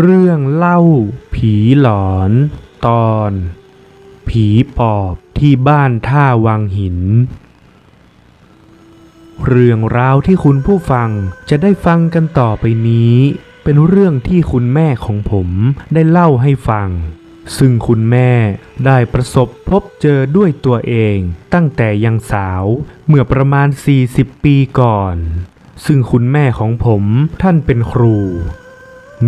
เรื่องเล่าผีหลอน ตอน ผีปอบที่บ้านท่าวังหิน เรื่องราวที่คุณผู้ฟังจะได้ฟังกันต่อไปนี้ เป็นเรื่องที่คุณแม่ของผมได้เล่าให้ฟัง ซึ่งคุณแม่ได้ประสบพบเจอด้วยตัวเองตั้งแต่ยังสาวเมื่อประมาณ 40 ปีก่อน ซึ่งคุณแม่ของผมท่านเป็นครู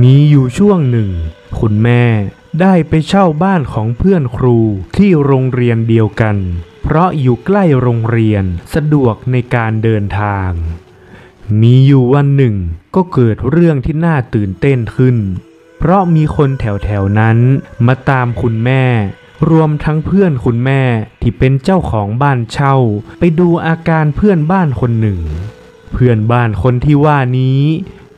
มีอยู่ช่วงหนึ่ง คุณแม่ได้ไปเช่าบ้านของเพื่อนครูที่โรงเรียนเดียวกัน เพราะอยู่ใกล้โรงเรียนสะดวกในการเดินทาง มีอยู่วันหนึ่งก็เกิดเรื่องที่น่าตื่นเต้นขึ้น เพราะมีคนแถวๆนั้นมาตามคุณแม่ รวมทั้งเพื่อนคุณแม่ที่เป็นเจ้าของบ้านเช่า ไปดูอาการเพื่อนบ้านคนหนึ่ง เพื่อนบ้านคนที่ว่านี้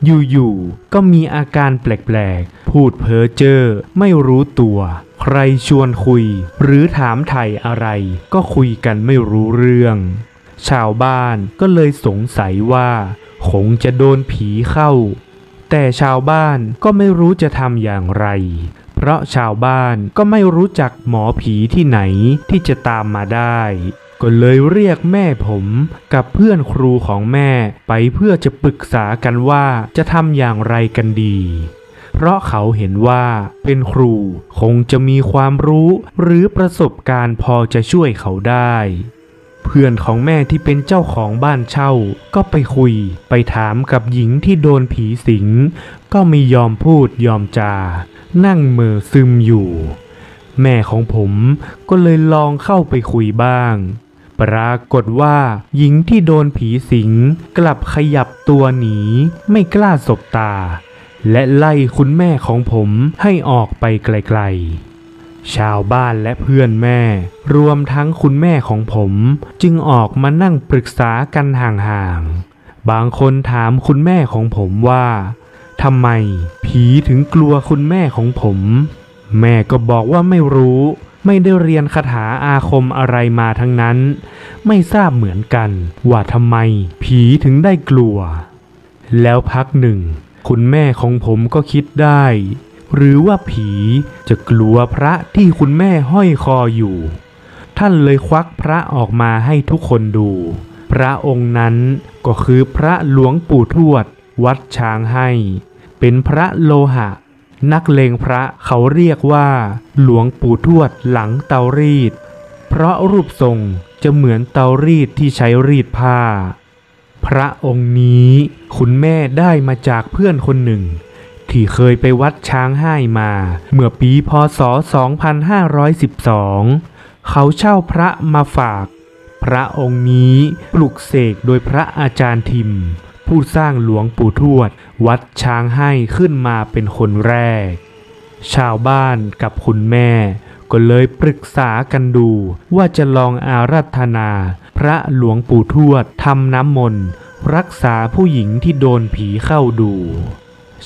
อยู่ๆ ก็มีอาการแปลกๆ พูดเพ้อเจ้อไม่รู้ตัว ใครชวนคุย หรือถามไถ่อะไร ก็คุยกันไม่รู้เรื่อง ชาวบ้านก็เลยสงสัยว่าคงจะโดนผีเข้า แต่ชาวบ้านก็ไม่รู้จะทำอย่างไร เพราะชาวบ้านก็ไม่รู้จักหมอผีที่ไหนที่จะตามมาได้ ก็เลยเรียกแม่ผมกับเพื่อนครูของแม่ไปเพื่อจะปรึกษากันว่าจะทำอย่างไรกันดี เพราะเขาเห็นว่าเป็นครูคงจะมีความรู้หรือประสบการณ์พอจะช่วยเขาได้ เพื่อนของแม่ที่เป็นเจ้าของบ้านเช่า ก็ไปคุย ไปถามกับหญิงที่โดนผีสิง ก็ไม่ยอมพูดยอมจา นั่งเมอซึมอยู่ แม่ของผมก็เลยลองเข้าไปคุยบ้าง ปรากฏว่า หญิงที่โดนผีสิงกลับขยับตัวหนี ไม่กล้าสบตา และไล่คุณแม่ของผมให้ออกไปไกลๆ ชาวบ้านและเพื่อนแม่ รวมทั้งคุณแม่ของผม จึงออกมานั่งปรึกษากันห่างๆ บางคนถามคุณแม่ของผมว่าทำไมผีถึงกลัวคุณแม่ของผม แม่ก็บอกว่าไม่รู้ ไม่ได้เรียนคาถาอาคมอะไรมาทั้งนั้น ไม่ทราบเหมือนกัน ว่าทำไม ผีถึงได้กลัว แล้วพักหนึ่ง คุณแม่ของผมก็คิดได้ หรือว่าผีจะกลัวพระที่คุณแม่ห้อยคออยู่ ท่านเลยควักพระออกมาให้ทุกคนดู พระองค์นั้นก็คือพระหลวงปู่ทวด วัดช้างให้ เป็นพระโลหะ นักเลงพระเขาเรียกว่า หลวงปู่ทวดหลังเตารีด เพราะรูปทรงจะเหมือนเตารีดที่ใช้รีดผ้า พระองค์นี้คุณแม่ได้มาจากเพื่อนคนหนึ่ง ที่เคยไปวัดช้างให้มา เมื่อปีพศ 2512 เขาเช่าพระมาฝาก พระองค์นี้ปลุกเสกโดยพระอาจารย์ทิม ผู้สร้างหลวงปู่ทวด วัดช้างให้ขึ้นมาเป็นคนแรก ชาวบ้านกับคุณแม่ ก็เลยปรึกษากันดูว่าจะลองอาราธนา พระหลวงปู่ทวดทำน้ำมนต์รักษาผู้หญิงที่โดนผีเข้าดู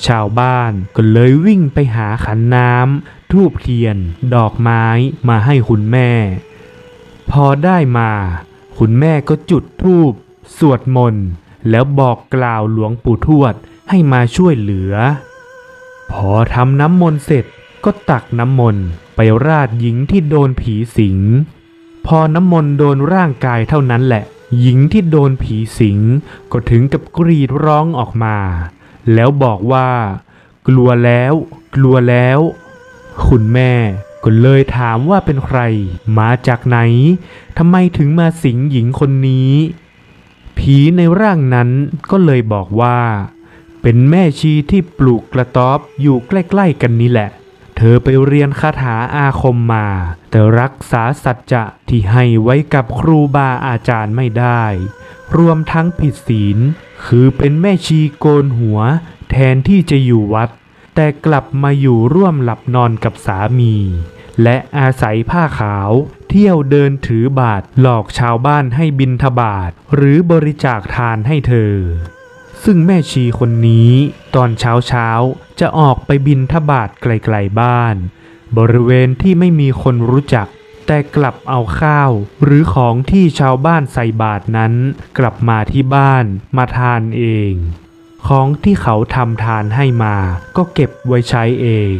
ชาวบ้านก็เลยวิ่งไปหาขันน้ำทูบเทียน ดอกไม้มาให้คุณแม่ พอได้มา คุณแม่ก็จุดธูปสวดมนต์ แล้วบอกกล่าวหลวงปู่ทวดให้มาช่วยเหลือ พอทำน้ำมนต์เสร็จก็ตักน้ำมนต์ไปราดหญิงที่โดนผีสิง พอน้ำมนต์โดนร่างกายเท่านั้นแหละ หญิงที่โดนผีสิง ก็ถึงกับกรีดร้องออกมา แล้วบอกว่า กลัวแล้ว กลัวแล้ว คุณแม่ก็เลยถามว่าเป็นใคร มาจากไหนทำไมถึงมาสิงหญิงคนนี้ ผีในร่างนั้นก็เลยบอกว่า เป็นแม่ชีที่ปลูกกระต๊อบอยู่ใกล้ๆกันนี้แหละ เธอไปเรียนคาถาอาคมมา แต่รักษาสัจจะที่ให้ไว้กับครูบาอาจารย์ไม่ได้ รวมทั้งผิดศีล คือเป็นแม่ชีโกนหัว แทนที่จะอยู่วัด แต่กลับมาอยู่ร่วมหลับนอนกับสามี และอาศัยผ้าขาว เที่ยวเดินถือบาทหลอกชาวบ้านให้บินทบาท หรือบริจาคทานให้เธอ ซึ่งแม่ชีคนนี้ ตอนเช้าเช้าจะออกไปบินทบาทไกลๆบ้าน บริเวณที่ไม่มีคนรู้จัก แต่กลับเอาข้าว หรือของที่ชาวบ้านใส่บาทนั้น กลับมาที่บ้านมาทานเอง ของที่เขาทำทานให้มาก็เก็บไว้ใช้เอง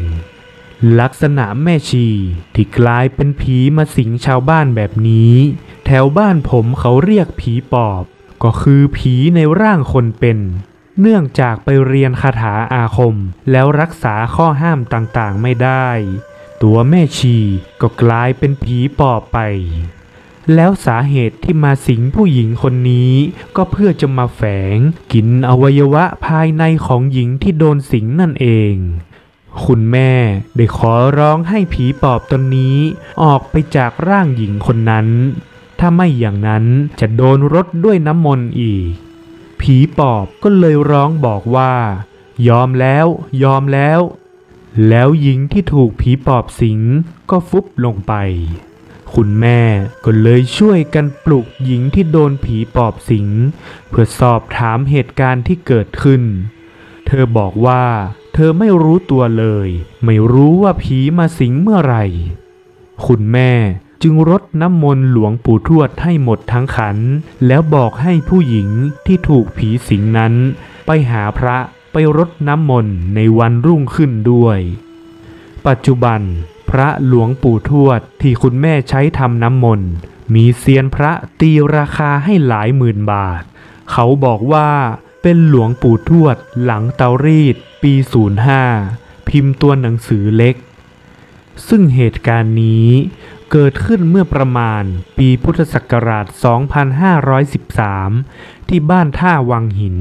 ลักษณะแม่ชีที่กลายเป็นผีมาสิงชาวบ้านแบบนี้ แถวบ้านผมเขาเรียกผีปอบ ก็คือผีในร่างคนเป็น เนื่องจากไปเรียนคาถาอาคม แล้วรักษาข้อห้ามต่างๆไม่ได้ ตัวแม่ชีก็กลายเป็นผีปอบไป แล้วสาเหตุที่มาสิงผู้หญิงคนนี้ ก็เพื่อจะมาแฝง กินอวัยวะภายในของหญิงที่โดนสิงนั่นเอง คุณแม่ได้ขอร้องให้ผีปอบตนนี้ออกไปจากร่างหญิงคนนั้น ถ้าไม่อย่างนั้นจะโดนรดด้วยน้ำมนต์อีก ผีปอบก็เลยร้องบอกว่า ยอมแล้วยอมแล้ว แล้วหญิงที่ถูกผีปอบสิงก็ฟุบลงไป คุณแม่ก็เลยช่วยกันปลุกหญิงที่โดนผีปอบสิง เพื่อสอบถามเหตุการณ์ที่เกิดขึ้น เธอบอกว่า เธอไม่รู้ตัวเลย ไม่รู้ว่าผีมาสิงเมื่อไหร่ คุณแม่จึงรดน้ำมนต์หลวงปู่ทวดให้หมดทั้งขัน แล้วบอกให้ผู้หญิงที่ถูกผีสิงนั้น ไปหาพระไปรดน้ำมนต์ในวันรุ่งขึ้นด้วย ปัจจุบัน พระหลวงปู่ทวดที่คุณแม่ใช้ทำน้ำมนต์มีเซียนพระตีราคาให้หลายหมื่นบาท เขาบอกว่า เป็นหลวงปู่ทวดหลังเตารีด ปี 05 พิมพ์ตัวหนังสือเล็ก ซึ่งเหตุการณ์นี้เกิดขึ้นเมื่อประมาณปีพุทธศักราช 2513 ที่บ้านท่าวังหิน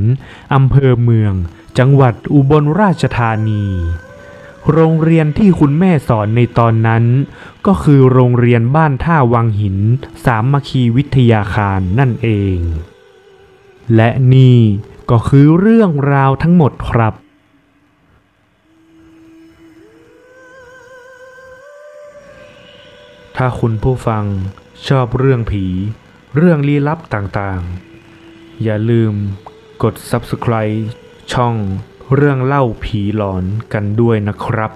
อำเภอเมือง จังหวัดอุบลราชธานี โรงเรียนที่คุณแม่สอนในตอนนั้น ก็คือโรงเรียนบ้านท่าวังหิน สามัคคีวิทยาคารนั่นเอง และนี่ ก็คือเรื่องราวทั้งหมดครับ ถ้าคุณผู้ฟังชอบเรื่องผี เรื่องลี้ลับต่างๆ อย่าลืมกด subscribe ช่องเรื่องเล่าผีหลอนกันด้วยนะครับ